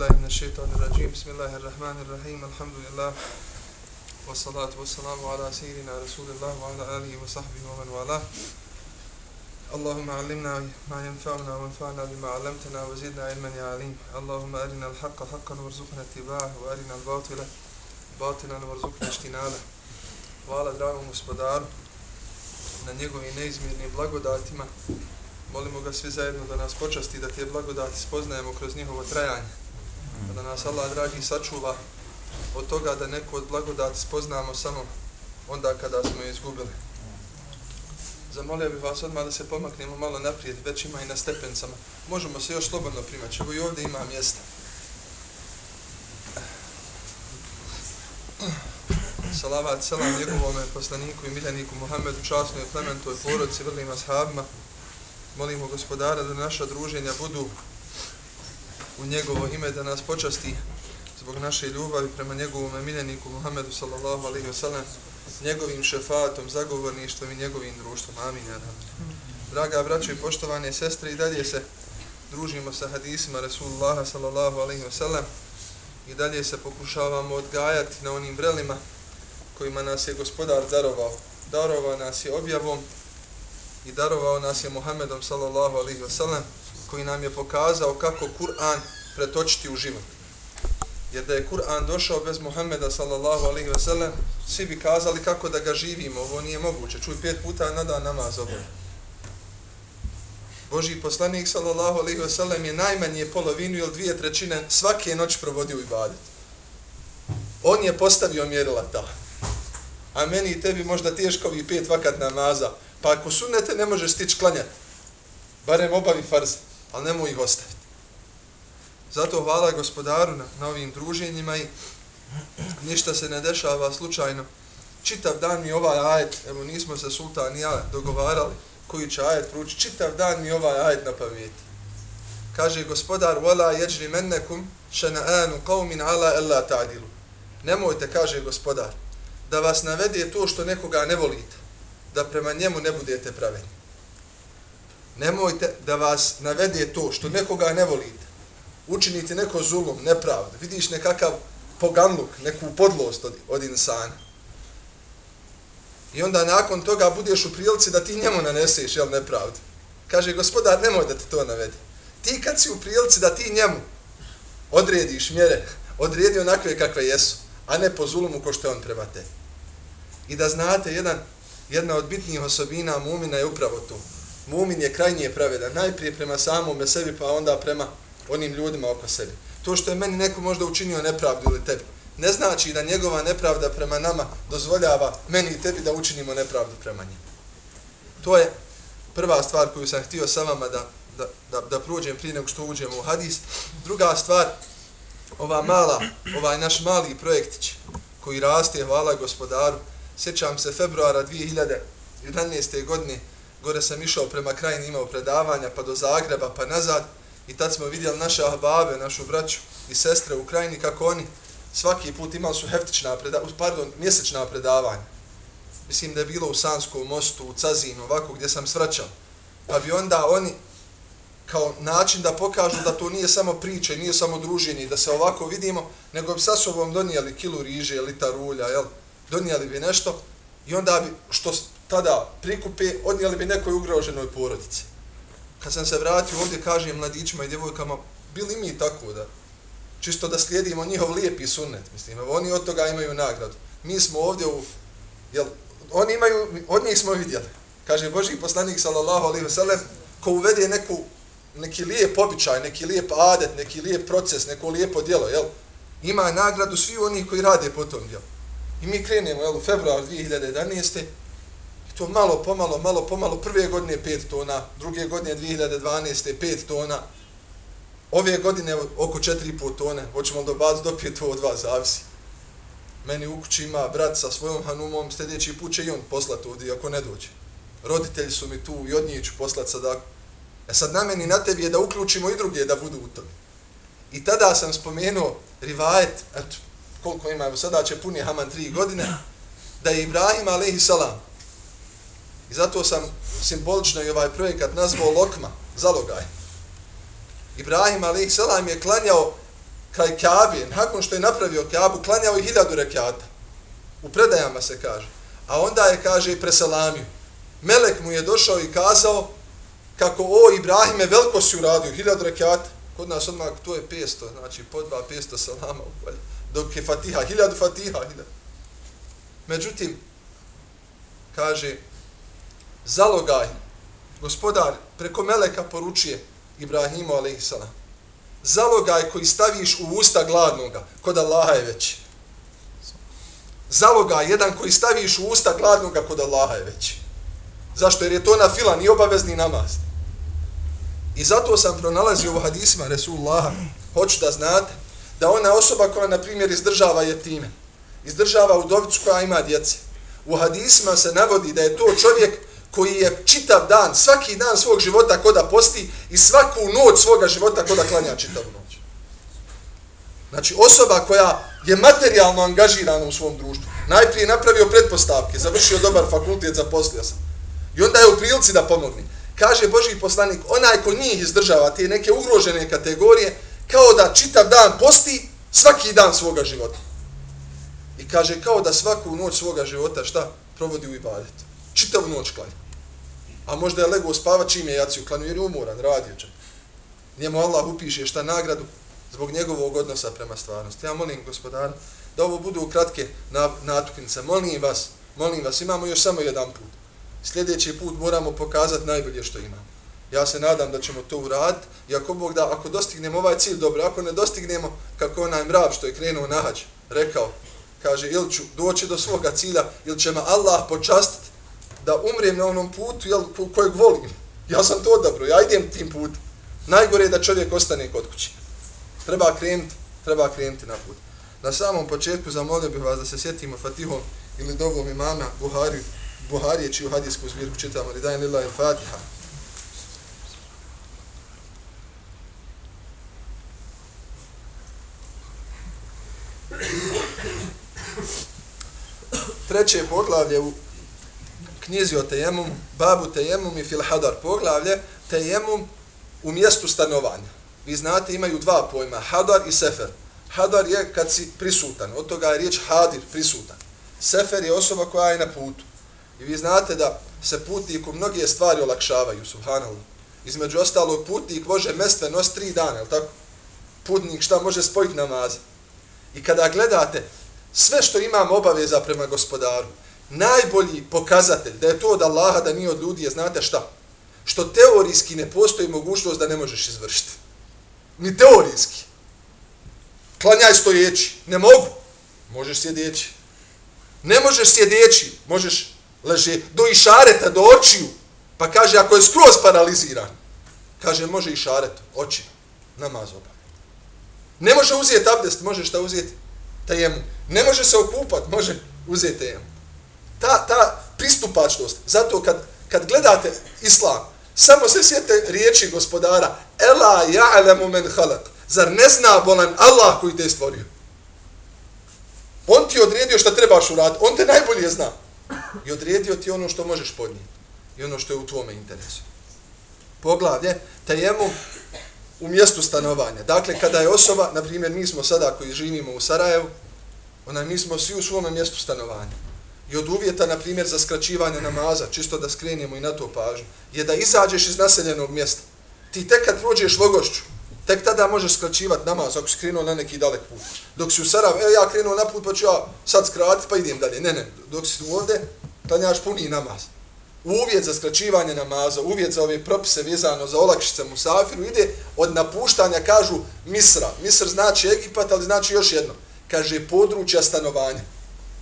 billahi min shaitanir rajim. Bismillahir rahmanir rahim. Alhamdulillah. Wa salatu wa salamu ala sayyidina rasulillah wa ala alihi wa sahbihi wa man wala. Allahumma allimna ma yanfa'una wa anfa'na bima 'allamtana wa zidna ilman ya alim. Allahumma arina al-haqqa haqqan warzuqna ittiba'ahu wa arina al-batila batilan warzuqna ijtinaba. Hvala dragom gospodaru na njegovim neizmjernim blagodatima Molimo ga svi zajedno da nas počasti, da te blagodati spoznajemo kroz njihovo trajanje. Da nas Allah dragi sačuva od toga da neko od blagodati spoznamo samo onda kada smo je izgubili. Zamolio bih vas odmah da se pomaknemo malo naprijed, već ima i na stepencama. Možemo se još slobodno primati, evo i ovdje ima mjesta. Salavat, selam njegovome poslaniku i miljeniku Muhammedu, časnoj plementoj porodci, vrlim ashabima, molimo gospodara da naša druženja budu u njegovo ime, da nas počasti zbog naše ljubavi prema njegovom miljeniku Muhammedu sallallahu alaihi wa sallam, njegovim šefatom, zagovorništvom i njegovim društvom. Amin. Draga braćo i poštovane sestre, i dalje se družimo sa hadisima Rasulullaha sallallahu alaihi wa sallam i dalje se pokušavamo odgajati na onim vrelima kojima nas je gospodar darovao. Darovao nas je objavom i darovao nas je Muhammedom sallallahu alaihi wasallam koji nam je pokazao kako Kur'an pretočiti u život. Jer da je Kur'an došao bez Muhammeda sallallahu alaihi sellem, svi bi kazali kako da ga živimo, ovo nije moguće. Čuj pet puta na dan namaz ovo. Boži poslanik sallallahu alaihi sellem je najmanje polovinu ili dvije trećine svake noć provodio u ibadet. On je postavio mjerila ta. A meni i tebi možda teško ovih pet vakat namaza, Pa ako sunnete ne možeš stići klanjati, barem obavi farze ali nemoj ih ostaviti. Zato hvala gospodaru na, na ovim druženjima i ništa se ne dešava slučajno. Čitav dan mi ovaj ajet, evo nismo se sultan i ja dogovarali koji će ajet prući, čitav dan mi ovaj ajet na pameti. Kaže gospodar, wala jeđri mennekum šena'anu qavmin ala ella ta'dilu. Nemojte, kaže gospodar, da vas navede to što nekoga ne volite da prema njemu ne budete pravedni. Nemojte da vas navede to što nekoga ne volite. Učinite neko zulom, nepravdu. Vidiš nekakav poganluk, neku podlost od, od insana. I onda nakon toga budeš u prilici da ti njemu naneseš jel, nepravdu. Kaže, gospodar, nemoj da te to navede. Ti kad si u prilici da ti njemu odrediš mjere, odredi onakve kakve jesu, a ne po zulumu ko što je on prema te. I da znate jedan jedna od bitnijih osobina mumina je upravo to. Mumin je krajnije pravedan, najprije prema samome sebi, pa onda prema onim ljudima oko sebi. To što je meni neko možda učinio nepravdu ili tebi, ne znači da njegova nepravda prema nama dozvoljava meni i tebi da učinimo nepravdu prema njim. To je prva stvar koju sam htio sa vama da, da, da, da prođem prije nego što uđemo u hadis. Druga stvar, ova mala, ovaj naš mali projektić koji raste, hvala gospodaru, sjećam se februara 2011. godine, gore sam išao prema krajini, imao predavanja, pa do Zagreba, pa nazad, i tad smo vidjeli naše ahbabe, našu braću i sestre u krajini, kako oni svaki put imali su heftična predavanja, pardon, mjesečna predavanja. Mislim da je bilo u Sanskom mostu, u Cazinu, ovako gdje sam svraćao. Pa bi onda oni, kao način da pokažu da to nije samo priča i nije samo druženje da se ovako vidimo, nego bi sa sobom donijeli kilu riže, lita rulja, jel? donijeli bi nešto i onda bi, što tada prikupe, odnijeli bi nekoj ugroženoj porodici. Kad sam se vratio ovdje, kažem mladićima i djevojkama, bili mi tako da, čisto da slijedimo njihov lijepi sunnet, mislim, oni od toga imaju nagradu. Mi smo ovdje u, jel, oni imaju, od njih smo vidjeli. Kaže Boži poslanik, sallallahu alaihi wasallam, ko uvede neku, neki lijep običaj, neki lijep adet, neki lijep proces, neko lijepo djelo, jel, ima nagradu svi oni koji rade po tom djelu. I mi krenemo jel, u februar 2011. To malo pomalo, malo pomalo, prve godine 5 tona, druge godine 2012. 5 tona, ove godine oko 4,5 tone, hoćemo do bazu do 5 od vas, zavisi. Meni u kući ima brat sa svojom hanumom, sljedeći put će i on poslati ovdje, ako ne dođe. Roditelji su mi tu i od njih ću poslati sadaku. E sad na meni na tebi je da uključimo i druge da budu u tome. I tada sam spomenuo rivajet, eto, koliko ima, evo sada će puni Haman tri godine, da je Ibrahim a.s. I zato sam simbolično i ovaj projekat nazvao Lokma, zalogaj. Ibrahim a.s. je klanjao kraj Kaabe, nakon što je napravio Kaabu, klanjao i hiljadu rekiata. U predajama se kaže. A onda je, kaže, preselamio. Melek mu je došao i kazao kako, o Ibrahime, veliko si uradio, hiljadu rekiata. Kod nas odmah to je 500, znači po dva 500 salama upalje. Dok je fatiha, hiljadu fatiha, hiljadu. Međutim, kaže, zalogaj, gospodar preko meleka poručuje Ibrahimu a.s. Zalogaj koji staviš u usta gladnoga, kod Allaha je veći. Zalogaj jedan koji staviš u usta gladnoga, kod Allaha je veći. Zašto? Jer je to na fila, ni obavezni namaz. I zato sam pronalazio u hadisma Resulullah, hoću da znate, da ona osoba koja, na primjer, izdržava je time, izdržava udovicu koja ima djece, u hadisma se navodi da je to čovjek koji je čitav dan, svaki dan svog života kod da posti i svaku noć svoga života kod da klanja čitav noć. Znači, osoba koja je materijalno angažirana u svom društvu, najprije napravio pretpostavke, završio dobar fakultet, zaposlio se. I onda je u prilici da pomogne. Kaže Boži poslanik, onaj ko njih izdržava te neke ugrožene kategorije, kao da čitav dan posti svaki dan svoga života. I kaže, kao da svaku noć svoga života, šta? Provodi u ibadetu. Čitavu noć klanja. A možda je lego spava čim je jaciju klanju, jer je umoran, radio će. Njemu Allah upiše šta nagradu zbog njegovog odnosa prema stvarnosti. Ja molim gospodara da ovo budu kratke natuknice. Molim vas, molim vas, imamo još samo jedan put. Sljedeći put moramo pokazati najbolje što imamo. Ja se nadam da ćemo to uraditi i ako Bog da, ako dostignemo ovaj cilj, dobro, ako ne dostignemo, kako onaj mrav što je krenuo na hađ, rekao, kaže, ili ću doći do svoga cilja, ili će me Allah počastiti da umrem na onom putu jel, kojeg volim. Ja sam to odabro, ja idem tim put. Najgore je da čovjek ostane kod kuće. Treba krenuti, treba krenuti na put. Na samom početku zamolio bih vas da se sjetimo Fatihom ili dovom imama Buhari, Buharije čiju hadijsku zbirku čitamo, li dajem il Fatiha. Treće poglavlje u knjizi o tejemum, babu tejemum i fil hadar poglavlje, tejemum u mjestu stanovanja. Vi znate, imaju dva pojma, hadar i sefer. Hadar je kad si prisutan, od toga je riječ hadir, prisutan. Sefer je osoba koja je na putu. I vi znate da se putniku mnoge stvari olakšavaju, subhanallah. Između ostalog, putnik može mestve nos tri dana, je tako? Putnik šta može spojiti namaz. I kada gledate sve što imamo obaveza prema gospodaru, najbolji pokazatelj da je to od Allaha, da nije od ljudi, je znate šta? Što teorijski ne postoji mogućnost da ne možeš izvršiti. Ni teorijski. Klanjaj stojeći. Ne mogu. Možeš sjedeći. Ne možeš sjedeći. Možeš leže do išareta, do očiju. Pa kaže, ako je skroz paraliziran, kaže, može i oči, namaz oba. Ne može uzeti abdest, može šta uzeti? Tajemu. Ne može se okupat, može uzeti tajemu ta, ta pristupačnost. Zato kad, kad gledate islam, samo se sjete riječi gospodara Ela ja'lemu men halak. Zar ne zna bolan Allah koji te stvorio? On ti odredio što trebaš uraditi. On te najbolje zna. I odredio ti ono što možeš podnijeti. I ono što je u tvome interesu. Poglavlje, tajemu u mjestu stanovanja. Dakle, kada je osoba, na primjer, mi smo sada koji živimo u Sarajevu, ona mi smo svi u svome mjestu stanovanja i od uvjeta, na primjer, za skraćivanje namaza, čisto da skrenemo i na to pažnju, je da izađeš iz naseljenog mjesta. Ti tek kad prođeš logošću, tek tada možeš skraćivati namaz ako si krenuo na neki dalek put. Dok si u Sarav, evo ja krenuo na put, pa ću ja sad skrati pa idem dalje. Ne, ne, dok si ovdje, klanjaš puni namaz. Uvjet za skraćivanje namaza, uvjet za ove propise vezano za olakšice Musafiru ide od napuštanja, kažu, Misra. Misr znači Egipat, ali znači još jedno. Kaže, područja stanovanja.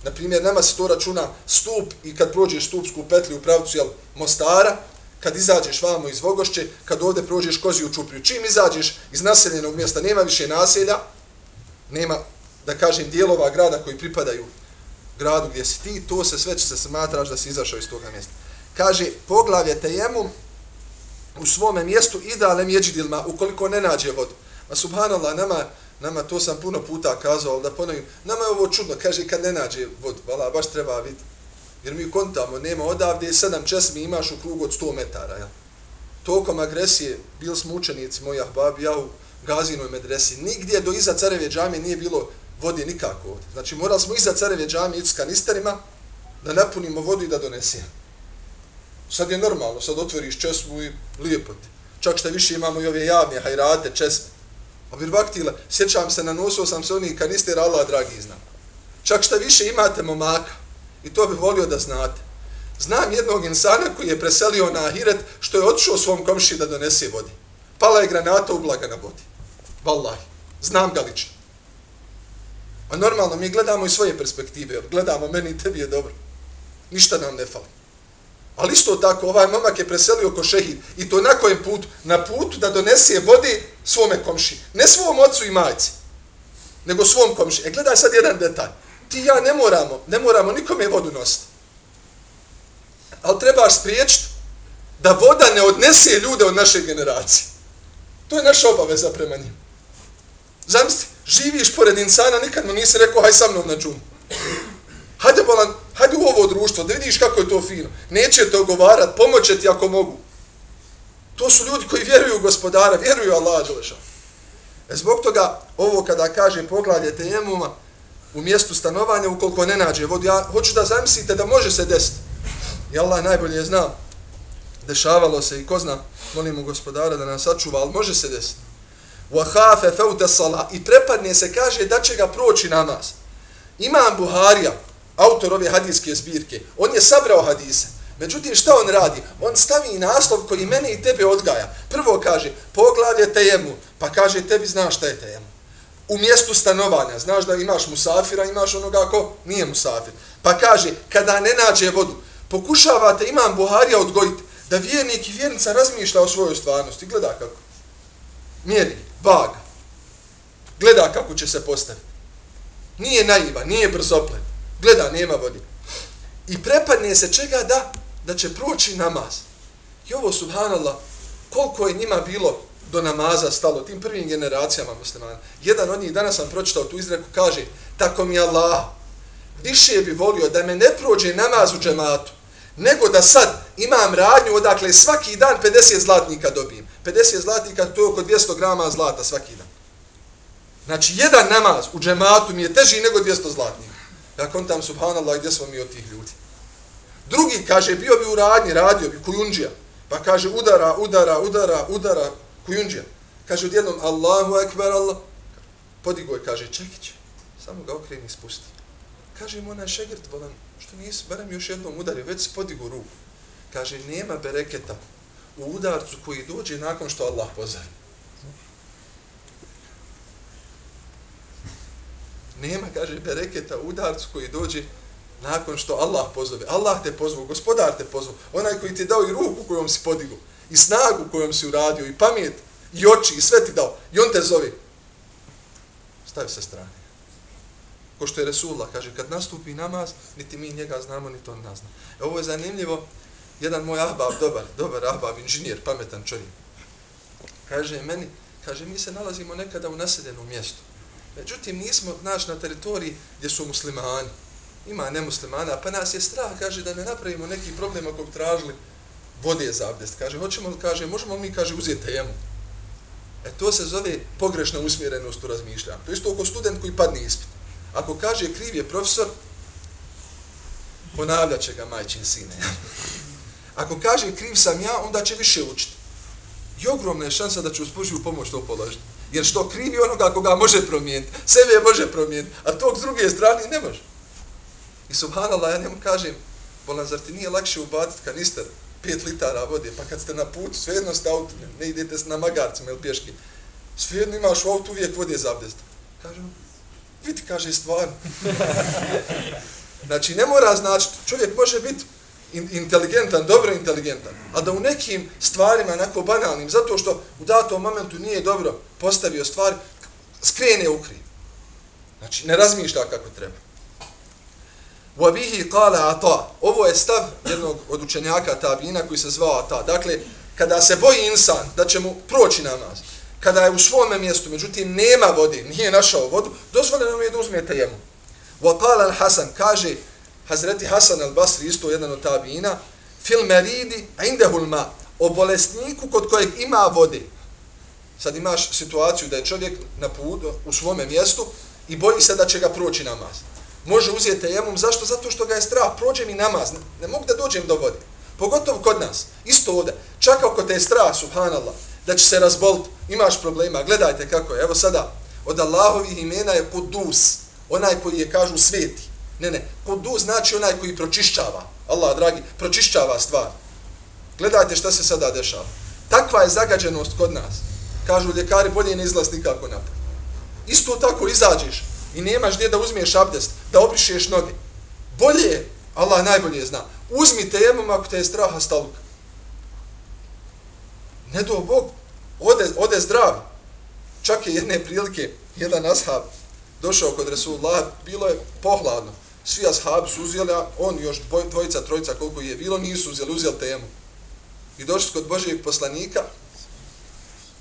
Na primjer, nama se to računa stup i kad prođeš stupsku petlju u pravcu jel, Mostara, kad izađeš vamo iz Vogošće, kad ovdje prođeš Koziju Čupriju, čim izađeš iz naseljenog mjesta, nema više naselja, nema, da kažem, dijelova grada koji pripadaju gradu gdje si ti, to se sve će se smatraš da si izašao iz toga mjesta. Kaže, poglavlje tejemum u svome mjestu idealem jeđidilma, ukoliko ne nađe vodu. A subhanallah, nama Nama to sam puno puta kazao, ali da ponovim, nama je ovo čudno, kaže kad ne nađe vodu, vala, baš treba vidjeti. Jer mi kontamo, nema odavde, sedam česmi imaš u krugu od 100 metara, ja. tokom agresije, bili smo učenici moji ahbabi, ja u gazinoj medresi, nigdje do iza careve džamije nije bilo vode nikako ovdje. Znači morali smo iza careve džamije ići s kanisterima da napunimo vodu i da donesemo. Sad je normalno, sad otvoriš česmu i lijepo ti. Čak što više imamo i ove javne hajrate, česme. A bir vaktila, sjećam se, nanosio sam se onih kanistera, Allah dragi zna. Čak šta više imate momaka, i to bi volio da znate. Znam jednog insana koji je preselio na Ahiret, što je otišao svom komši da donese vodi. Pala je granata u blaga na vodi. Wallahi. Znam ga lično. A normalno, mi gledamo i svoje perspektive. Gledamo, meni i tebi je dobro. Ništa nam ne fali. Ali isto tako, ovaj momak je preselio ko šehid. I to na kojem putu? Na putu da donese vode svome komši. Ne svom ocu i majci, nego svom komši. E, gledaj sad jedan detalj. Ti ja ne moramo, ne moramo nikome vodu nositi. Ali trebaš spriječiti da voda ne odnese ljude od naše generacije. To je naša obaveza prema njim. Zamisli, živiš pored insana, nikad mu nisi rekao, haj sa mnom na džumu Hajde, bolan, hajde u ovo društvo, da vidiš kako je to fino. Neće te ogovarat, pomoće ti ako mogu. To su ljudi koji vjeruju u gospodara, vjeruju Allah Đeleša. E zbog toga, ovo kada kaže poglavlje tejemuma, u mjestu stanovanja, ukoliko ne nađe vodu, ja hoću da zamislite da može se desiti. I Allah najbolje zna, dešavalo se i ko zna, molimo gospodara da nas sačuva, ali može se desiti. وَحَافَ فَوْتَ صَلَا I prepadne se, kaže da će ga proći namaz. Imam Buharija, autor ove hadijske zbirke, on je sabrao hadise. Međutim, šta on radi? On stavi naslov koji mene i tebe odgaja. Prvo kaže, poglavlje tejemu, pa kaže, tebi znaš šta je tejemu. U mjestu stanovanja, znaš da imaš musafira, imaš onoga ko nije musafir. Pa kaže, kada ne nađe vodu, pokušavate imam Buharija odgojiti, da vjernik i vjernica razmišlja o svojoj stvarnosti. Gleda kako. Mjeri, vaga. Gleda kako će se postaviti. Nije naiva, nije brzoplet. Gleda, nema vodi. I prepadne se čega da? Da će proći namaz. I ovo, subhanallah, koliko je njima bilo do namaza stalo, tim prvim generacijama muslimana. Jedan od njih, danas sam pročitao tu izreku, kaže, tako mi Allah, više bi volio da me ne prođe namaz u džematu, nego da sad imam radnju odakle svaki dan 50 zlatnika dobijem. 50 zlatnika to je oko 200 grama zlata svaki dan. Znači, jedan namaz u džematu mi je teži nego 200 zlatnika. Ja kontam, subhanallah, gdje smo mi od tih ljudi? Drugi kaže, bio bi u radnji, radio bi, kujunđija. Pa kaže, udara, udara, udara, udara, kujunđija. Kaže, odjednom, Allahu ekber, Allah. Podigo je, kaže, čekić, samo ga okreni i spusti. Kaže mu onaj šegrt, bolan, što nisi, barem još jednom udari, već si podigo ruku. Kaže, nema bereketa u udarcu koji dođe nakon što Allah pozove. Nema, kaže, bereketa udarcu koji dođe nakon što Allah pozove. Allah te pozvao, gospodar te pozvao, onaj koji ti dao i ruku kojom si podigo, i snagu kojom si uradio, i pamet, i oči, i sve ti dao, i on te zove. Stavi se strane. Ko što je Resulullah, kaže, kad nastupi namaz, niti mi njega znamo, niti on nas zna. E, ovo je zanimljivo, jedan moj ahbab, dobar, dobar ahbab, inženjer, pametan čovjek. Kaže meni, kaže, mi se nalazimo nekada u naseljenom mjestu. Međutim, nismo naš na teritoriji gdje su muslimani. Ima nemuslimana, pa nas je strah, kaže, da ne napravimo neki problem ako bi tražili vode za abdest. Kaže, hoćemo li, kaže, možemo li mi, kaže, uzeti temu. E to se zove pogrešna usmjerenost u razmišljanju. To je isto oko student koji padne ispit. Ako kaže kriv je profesor, ponavljat će ga majčin sine. Ako kaže kriv sam ja, onda će više učiti. I ogromna je šansa da će uz Božju pomoć to položiti. Jer što krivi onoga koga može promijeniti, sebe može promijeniti, a tog s druge strane ne može. I subhanallah, ja njemu kažem, bolan, zar ti nije lakše ubaciti kanister, 5 litara vode, pa kad ste na putu, svejedno ste auto, ne idete na magarcima ili pješki, svejedno imaš u autu uvijek vode za abdest. Kažem, vidi, kaže, stvarno. znači, ne mora znači, čovjek može biti inteligentan, dobro inteligentan, a da u nekim stvarima, onako banalnim, zato što u datom momentu nije dobro postavio stvari, skrene u kriv. Znači, ne razmišlja kako treba. Wabihi qala ata. Ovo je stav jednog od učenjaka tabina koji se zvao ata. Dakle, kada se boji insan da će mu proći namaz, kada je u svom mjestu, međutim nema vode, nije našao vodu, dozvoljeno mu je da uzmete jemu. Wa qala al-Hasan kaže Hazreti Hasan al-Basri isto jedan od tabina, fil meridi indehul al-ma. o bolesniku kod kojeg ima vode. Sad imaš situaciju da je čovjek na putu u svome mjestu i boji se da će ga proći namaz. Može uzeti jemom, zašto? Zato što ga je strah, prođe mi namaz, ne, ne mogu da dođem do vode. Pogotovo kod nas, isto ovdje. Čak ako te je strah, subhanallah, da će se razboliti, imaš problema, gledajte kako je. Evo sada, od Allahovih imena je Kudus, onaj koji je, kažu, sveti. Ne, ne, kudu znači onaj koji pročišćava. Allah, dragi, pročišćava stvar. Gledajte šta se sada dešava. Takva je zagađenost kod nas. Kažu ljekari, bolje ne izlaz nikako napad. Isto tako izađeš i nemaš gdje da uzmiješ abdest, da obrišeš noge. Bolje, Allah najbolje zna, uzmi tejemom ako te je straha staluk. Ne do Bog, ode, ode zdrav. Čak je jedne prilike, jedan ashab došao kod Resulullah, bilo je pohladno. Svi ashabi su uzeli, a on još dvojica, trojica, koliko je bilo, nisu uzeli, uzeli temu. I došli kod Božijeg poslanika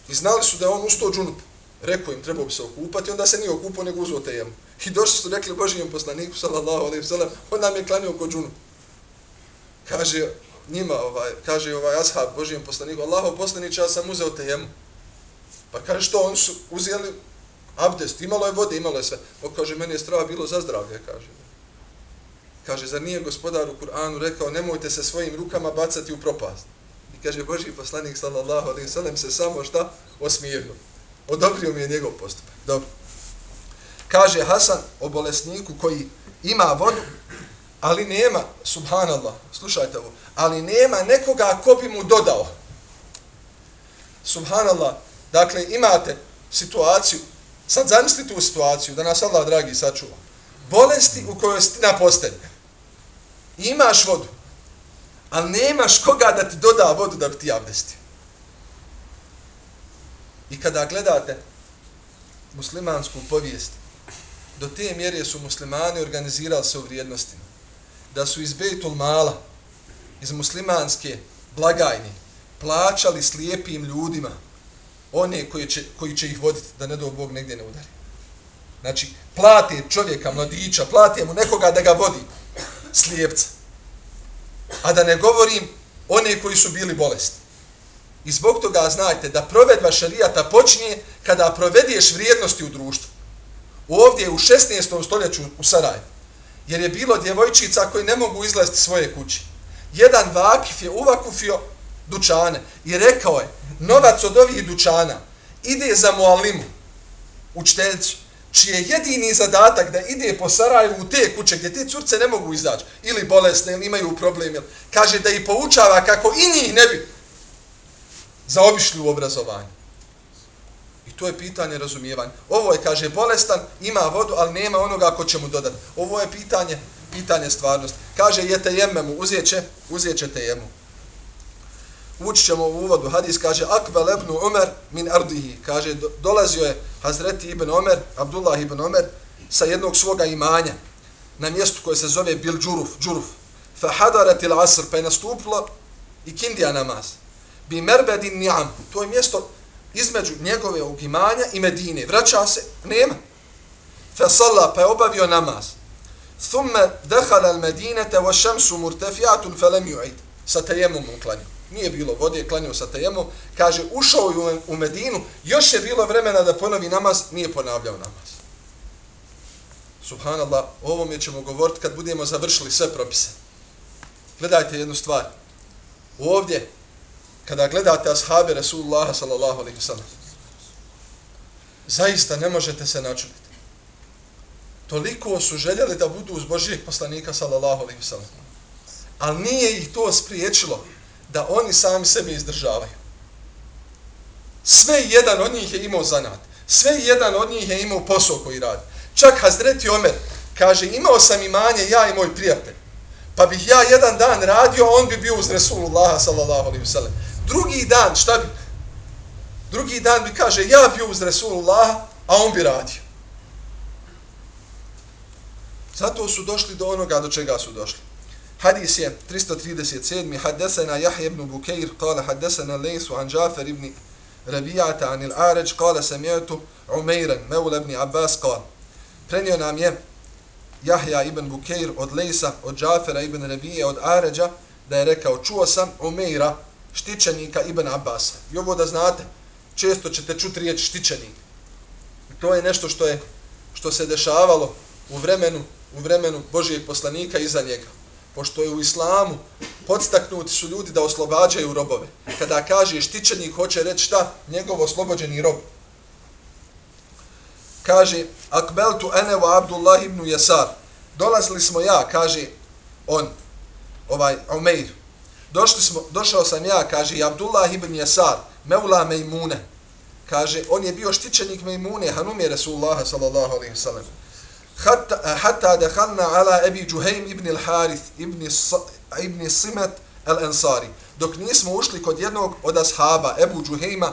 i znali su da je on ustao džunup. Rekao im, trebao bi se okupati, onda se nije okupao, nego uzeo temu. I došli su rekli Božijem poslaniku, sallallahu alaihi sallam, on nam je klanio kod džunup. Kaže, njima, ovaj, kaže ovaj ashab Božijem poslaniku, Allaho poslaniče, ja sam uzeo temu. Pa kaže, što oni su uzeli abdest, imalo je vode, imalo je sve. On kaže, meni je strava bilo za zdravlje, kaže. Kaže, zar nije gospodar u Kur'anu rekao, nemojte se svojim rukama bacati u propast. I kaže, Boži poslanik, sallallahu alaihi sallam, se samo šta? Osmirno. Odobrio mi je njegov postupak. Dobro. Kaže Hasan o bolesniku koji ima vodu, ali nema, subhanallah, slušajte ovo, ali nema nekoga ko bi mu dodao. Subhanallah, dakle, imate situaciju, sad zamislite tu situaciju, da nas Allah, dragi, sačuva. Bolesti u kojoj ste na Imaš vodu, ali nemaš koga da ti doda vodu da bi ti abdestio. I kada gledate muslimansku povijest, do te mjere su muslimani organizirali se u vrijednostima. Da su iz Bejtul Mala, iz muslimanske blagajni, plaćali slijepim ljudima one koji će, koji će ih voditi da ne do Bog negdje ne udari. Znači, plate čovjeka, mladića, plate mu nekoga da ga vodi, slijepca. A da ne govorim one koji su bili bolesti. I zbog toga znajte da provedba šarijata počinje kada provediješ vrijednosti u društvu. Ovdje u 16. stoljeću u Sarajevu. Jer je bilo djevojčica koji ne mogu izlaziti svoje kuće. Jedan vakif je uvakufio dučane i rekao je, novac od ovih dučana ide za mualimu, učiteljicu čiji je jedini zadatak da ide po Sarajevu u te kuće gdje te curce ne mogu izaći, ili bolesne, ili imaju probleme, kaže da ih poučava kako i njih ne bi zaobišli u obrazovanju. I to je pitanje razumijevanja. Ovo je, kaže, bolestan, ima vodu, ali nema onoga ko će mu dodati. Ovo je pitanje, pitanje stvarnosti. Kaže, jete jememu, uzjet će, uzjet ćete jemu. Ući ćemo u uvodu. Hadis kaže, akbel ibn Omer min ardihi. Kaže, dolazio je Hazreti ibn Omer, Abdullah ibn Omer, sa jednog svoga imanja na mjestu koje se zove Bil Džuruf, Džuruf. Fa hadarat il asr, pa je nastuplo i kindija namaz bi merbedin ni'am. To je mjesto između njegove imanja i Medine. Vraća se, nema. Fa salla, pa je obavio namaz. Thumme dehala al medinete wa šemsu murtefijatun felem ju'id. Sa tejemom uklanio. Nije bilo vode, klanio sa tajemom. Kaže, ušao je u Medinu, još je bilo vremena da ponovi namaz, nije ponavljao namaz. Subhanallah, o ovom je ćemo govoriti kad budemo završili sve propise. Gledajte jednu stvar. Ovdje, kada gledate ashabi Rasulullah sallallahu alaihi sallam, zaista ne možete se načuditi Toliko su željeli da budu uz Božijeg poslanika sallallahu alaihi sallam. Ali nije ih to spriječilo da oni sami sebe izdržavaju. Sve jedan od njih je imao zanat. Sve jedan od njih je imao posao koji radi. Čak Hazreti Omer kaže, imao sam imanje ja i moj prijatelj. Pa bih ja jedan dan radio, on bi bio uz Rasulullah sallallahu alaihi wasallam. Drugi dan, šta bi? Drugi dan bi kaže, ja bio uz Resulullah, a on bi radio. Zato su došli do onoga do čega su došli. Hadis je 337. Haddesena Jahje ibn Bukeir, kala haddesena Lejsu an Džafer ibn Rabijata an il Aređ, kala sam jetu Umeiren, Meul ibn Abbas, kala. Prenio nam je Jahja ibn Bukeir od Lejsa, od Džafera ibn Rabije, od Aređa, da je rekao, čuo sam Umeira, štićenika Ibn Abbas. I ovo da znate, često ćete čuti riječ štićenik. I to je nešto što je što se dešavalo u vremenu u vremenu Božijeg poslanika iza njega. Pošto je u islamu podstaknuti su ljudi da oslobađaju robove. Kada kaže štićenik, hoće reći šta? Njegov oslobođeni rob. Kaže, akbeltu ene wa Abdullah ibn Yasar. Dolazili smo ja, kaže on, ovaj Umeir. Došli smo, došao sam ja, kaže Abdullah ibn Yasar, meula Mejmune. Kaže, on je bio štićenik Mejmune, hanumi Resulullah sallallahu alaihi sallam hatta, Hatta dehalna ala Ebi Džuhejm ibn al-Harith ibn, ibn Simet al-Ansari. Dok nismo ušli kod jednog od ashaba, Ebu Džuhejma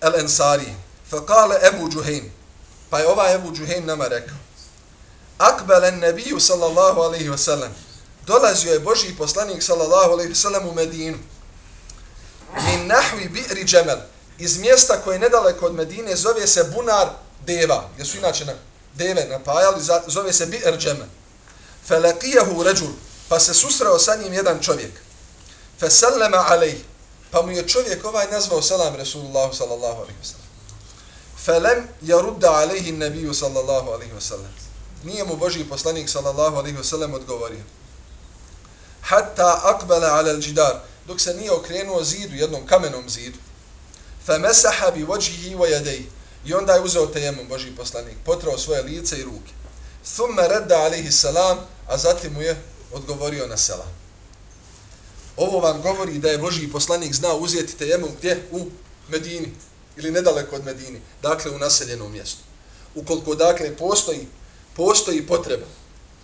al-Ansari. Fa kale Ebu Džuhejm. Pa je ovaj Ebu Džuhejm nama rekao. Akbelen nebiju sallallahu alaihi wa sallam. Dolazio je Boži poslanik sallallahu alaihi wa sallam u Medinu. Min nahvi bi'ri džemel. Iz mjesta koje je nedaleko od Medine zove se Bunar Deva. Gdje su inače na deve napajali, zove se Bi'r džemel. Felakijahu ređul. Pa se susreo sa njim jedan čovjek. Fesallama alejh. Pa mu je čovjek ovaj nazvao salam Rasulullahu sallallahu alaihi wa sallam. Felem jarudda alejhi nebiju sallallahu alaihi wa sallam nije mu Boži poslanik sallallahu alaihi wasallam odgovorio. Hatta akbala ala al-jidar, dok se nije okrenuo zidu, jednom kamenom zidu. Femesaha bi vođihi wa jadejhi, I onda je uzeo tejemom Boži poslanik, potrao svoje lice i ruke. Thumma redda alihi salam, a zatim mu je odgovorio na selam. Ovo vam govori da je Boži poslanik znao uzeti tejemom gdje? U Medini. Ili nedaleko od Medini. Dakle, u naseljenom mjestu. Ukoliko, dakle, postoji postoji potreba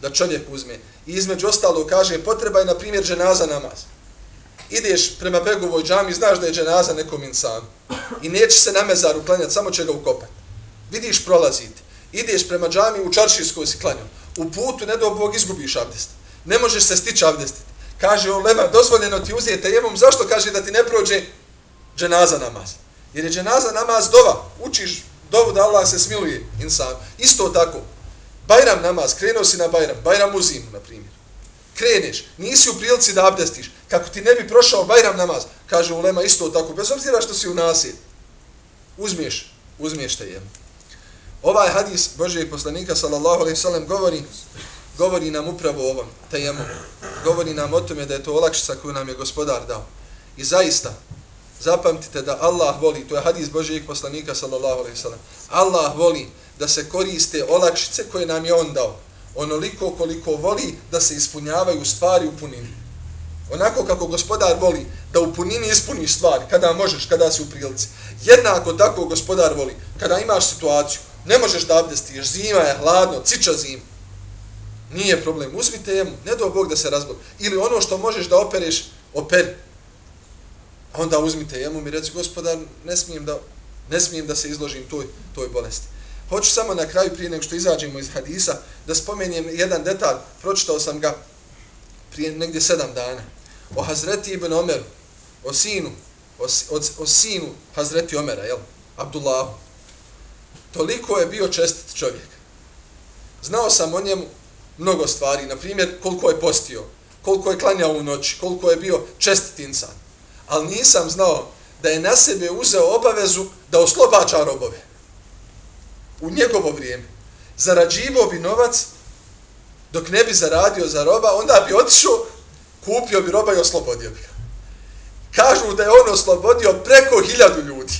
da čovjek uzme. I između ostalo kaže, potreba je, na primjer, dženaza namaz. Ideš prema Begovoj džami, znaš da je dženaza nekom insanu. I neće se na mezaru klanjati, samo će ga ukopati. Vidiš prolaziti. Ideš prema džami u čaršijskoj si klanjom. U putu, ne do Bog, izgubiš abdest. Ne možeš se stići abdestiti. Kaže, on lema, dozvoljeno ti uzijete jemom. Zašto kaže da ti ne prođe dženaza namaz? Jer je dženaza namaz dova. Učiš dovu da Allah se smiluje insan. Isto tako, Bajram namaz, krenuo si na Bajram, Bajram u zimu, na primjer. Kreneš, nisi u prilici da abdestiš, kako ti ne bi prošao Bajram namaz, kaže Ulema isto tako, bez obzira što si u nasjed. Uzmiješ, uzmiješ te jemu. Ovaj hadis Božijeg poslanika, sallallahu alaihi sallam, govori, govori nam upravo o ovom, tejemu. Govori nam o tome da je to olakšica koju nam je gospodar dao. I zaista, zapamtite da Allah voli, to je hadis Božijeg poslanika, sallallahu alaihi sallam, Allah voli da se koriste olakšice koje nam je on dao. Onoliko koliko voli da se ispunjavaju stvari u punini. Onako kako gospodar voli da u punini ispuniš stvari kada možeš, kada si u prilici. Jednako tako gospodar voli kada imaš situaciju, ne možeš da abdestiš, zima je hladno, ciča zima. Nije problem, uzmite jemu, ne do Bog da se razboli. Ili ono što možeš da opereš, operi. Onda uzmite jemu i reci, gospodar, ne smijem da, ne smijem da se izložim toj, toj bolesti. Hoću samo na kraju prije nego što izađemo iz hadisa da spomenjem jedan detalj. Pročitao sam ga prije negdje sedam dana. O Hazreti ibn Omeru, o sinu, o, o, o sinu Hazreti Omera, jel? Abdullahu. Toliko je bio čestit čovjek. Znao sam o njemu mnogo stvari. Na primjer, koliko je postio, koliko je klanjao u noći, koliko je bio čestit insan. Ali nisam znao da je na sebe uzeo obavezu da oslobađa robove u njegovo vrijeme, Zarađivo bi novac dok ne bi zaradio za roba, onda bi otišao, kupio bi roba i oslobodio bi ga. Kažu da je on oslobodio preko hiljadu ljudi.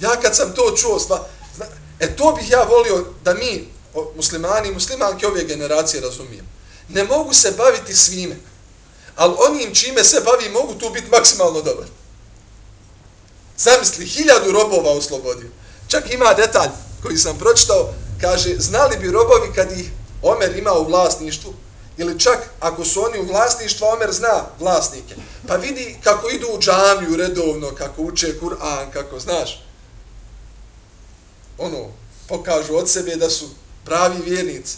Ja kad sam to čuo, stva, zna, e to bih ja volio da mi, muslimani i muslimanke ove generacije razumijem. Ne mogu se baviti svime, ali onim čime se bavi mogu tu biti maksimalno dobar. Zamisli, hiljadu robova oslobodio. Čak ima detalj koji sam pročitao, kaže, znali bi robovi kad ih Omer ima u vlasništvu, ili čak ako su oni u vlasništvu, Omer zna vlasnike. Pa vidi kako idu u džamiju redovno, kako uče Kur'an, kako znaš. Ono, pokažu od sebe da su pravi vjernici.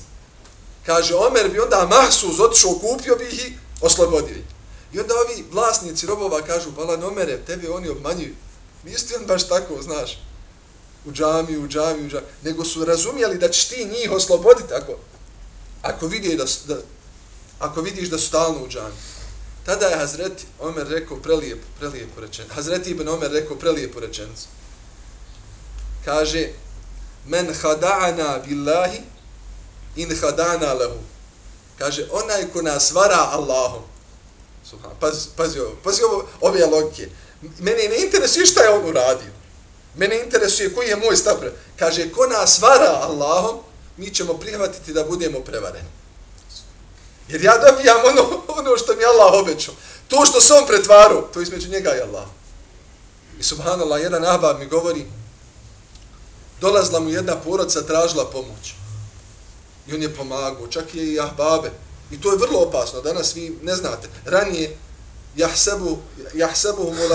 Kaže, Omer bi onda mahsuz otišao, kupio bi ih i oslobodio ih. I onda ovi vlasnici robova kažu, Balan Omere, tebe oni obmanjuju. Nisi on baš tako, znaš u džamiju, u džamiju, u džamiju, nego su razumjeli da ćeš ti njih osloboditi ako, ako, vidi da, da, ako vidiš da su stalno u džami. Tada je Hazreti Omer rekao prelijepo, prelijepo rečenicu. Hazreti Ibn Omer rekao prelijepo rečenicu. Kaže, men hada'ana billahi in hada'ana lahu. Kaže, onaj ko nas vara Allahom. Subhan, pazi, pazi ovo, pazi ovo, ove logike. Mene ne interesuje šta je on uradio. Mene interesuje koji je moj stav. Kaže, ko nas vara Allahom, mi ćemo prihvatiti da budemo prevareni. Jer ja dobijam ono, ono što mi Allah obećao. To što se on to između njega i Allah. I subhanallah, jedan ahbab mi govori, dolazla mu jedna porodca, tražila pomoć. I on je pomagao, čak je i ahbabe. I to je vrlo opasno, danas vi ne znate. Ranije, jahsebu, jahsebu mul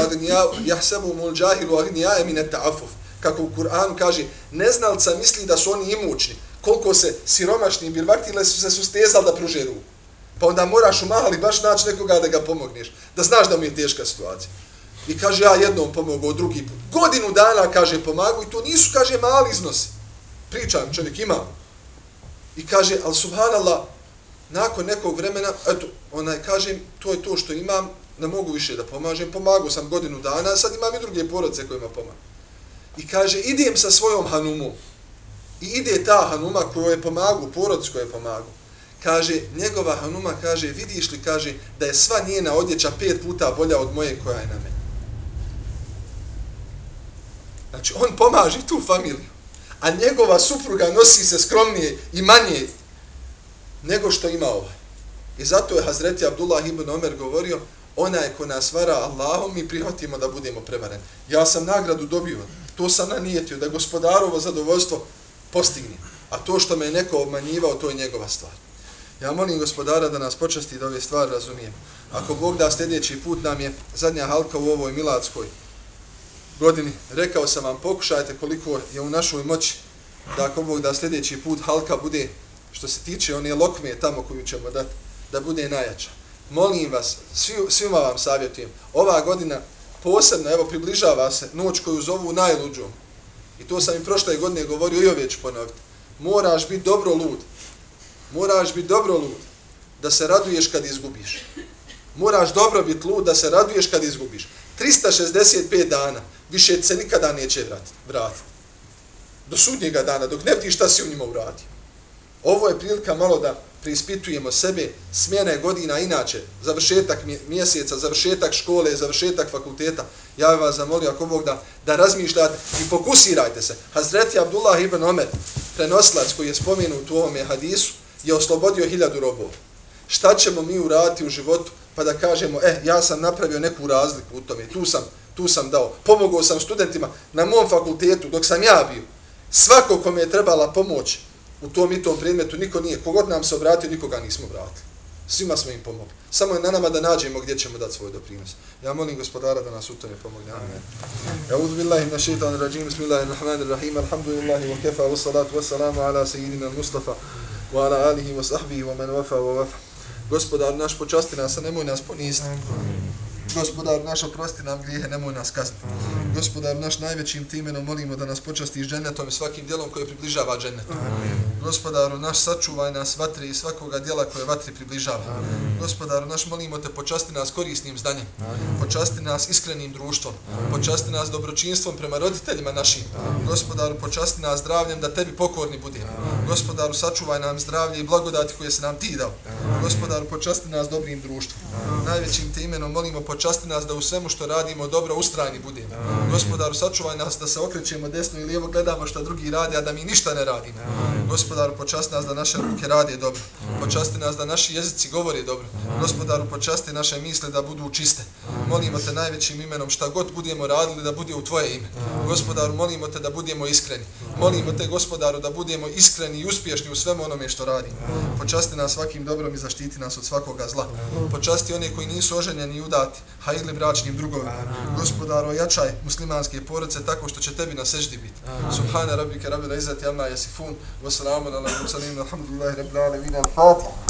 jahsebu mul džahilu agnija emine ta'afuf. Kako u Kur'anu kaže, neznalca misli da su oni imućni. Koliko se siromašni birvaktile su se sustezali da pruže ruku. Pa onda moraš u mahali baš naći nekoga da ga pomogneš. Da znaš da mu je teška situacija. I kaže, ja jednom pomogao, drugi put. Godinu dana, kaže, pomagu i to nisu, kaže, mali iznosi. Pričam, čovjek ima. I kaže, ali subhanallah, nakon nekog vremena, eto, onaj, kaže, to je to što imam, ne mogu više da pomažem, pomagu sam godinu dana, sad imam i druge porodce kojima pomagam. I kaže, idem sa svojom hanumom. I ide ta hanuma koju je pomagu, porodcu koju je pomagu kaže, njegova Hanuma kaže, vidiš li, kaže, da je sva njena odjeća pet puta bolja od moje koja je na meni. Znači, on pomaže tu familiju, a njegova supruga nosi se skromnije i manje nego što ima ovaj. I zato je Hazreti Abdullah ibn Omer govorio, ona je ko nas vara Allahom, mi prihvatimo da budemo prevareni. Ja sam nagradu dobio, to sam nanijetio, da gospodarovo zadovoljstvo postigni. A to što me je neko obmanjivao, to je njegova stvar. Ja molim gospodara da nas počasti da ove stvari razumijemo. Ako Bog da sljedeći put nam je zadnja halka u ovoj miladskoj godini, rekao sam vam, pokušajte koliko je u našoj moći da ako Bog da sljedeći put halka bude, što se tiče one lokme tamo koju ćemo dati, da bude najjača. Molim vas, svi, svima vam savjetujem, ova godina posebno, evo, približava se noć koju zovu najluđom. I to sam i prošle godine govorio i ove ću ponoviti. Moraš biti dobro lud, Moraš biti dobro lud da se raduješ kad izgubiš. Moraš dobro biti lud da se raduješ kad izgubiš. 365 dana više se nikada neće vratiti. Do sudnjega dana, dok ne vidiš šta si u njima uradio. Ovo je prilika malo da preispitujemo sebe, smjene godina inače, završetak mjeseca, završetak škole, završetak fakulteta. Ja bih vas zamolio ako Bog da, da razmišljate i fokusirajte se. Hazreti Abdullah ibn Omer, prenoslac koji je spomenut u ovome hadisu, je oslobodio hiljadu robova. Šta ćemo mi uraditi u životu pa da kažemo, eh, ja sam napravio neku razliku u tome, tu sam, tu sam dao, pomogao sam studentima na mom fakultetu dok sam ja bio. Svako kome je trebala pomoć u tom i tom predmetu, niko nije. Kogod nam se obratio, nikoga nismo vratili. Svima smo im pomogli. Samo je na nama da nađemo gdje ćemo dati svoj doprinos. Ja molim gospodara da nas u tome pomogne. Amen. Ja uzu billahi na šeitan rajim, bismillahirrahmanirrahim, alhamdulillahi wa kefa, wa salatu wa salamu ala sejidina Mustafa wa ala alihi wa sahbihi wa man wafa wa wafa. Gospodar naš počasti nas, a nemoj nas poniziti. Gospodar naš oprosti nam grijehe, nemoj nas kazniti. Gospodar naš najvećim timenom molimo da nas počastiš džennetom i svakim djelom koje približava džennetu. Gospodaru naš sačuvaj nas vatri i svakoga djela koje vatri približava. Amen. Gospodaru naš molimo te počasti nas korisnim zdanjem. Amen. Počasti nas iskrenim društvom. Amen. Počasti nas dobročinstvom prema roditeljima našim. Amen. Gospodaru počasti nas zdravljem da tebi pokorni budemo. Gospodaru sačuvaj nam zdravlje i blagodati koje se nam ti dao. Amen. Gospodaru počasti nas dobrim društvom. Amen. Najvećim te imenom molimo počasti nas da u svemu što radimo dobro ustrajni budemo. Amen. Gospodaru sačuvaj nas da se okrećemo desno i lijevo gledamo što drugi rade a da mi ništa ne radimo. Amen. Gospodaru, počasti nas da naše ruke rade dobro. Počasti nas da naši jezici govore dobro. Gospodaru, počasti naše misle da budu čiste. Molimo te najvećim imenom šta god budemo radili da bude u tvoje ime. Gospodaru, molimo te da budemo iskreni. Molimo te, gospodaru, da budemo iskreni i uspješni u svemu onome što radimo. Počasti nas svakim dobrom i zaštiti nas od svakoga zla. Počasti one koji nisu oženjeni i udati, a ili bračnim drugovima. Gospodaru, ojačaj muslimanske porodice tako što će tebi na seždi biti. Subhana rabbike rabbi la izzati amma yasifun. Wassalamu ala mursalin. Alhamdulillahi rabbil alamin. Fatih.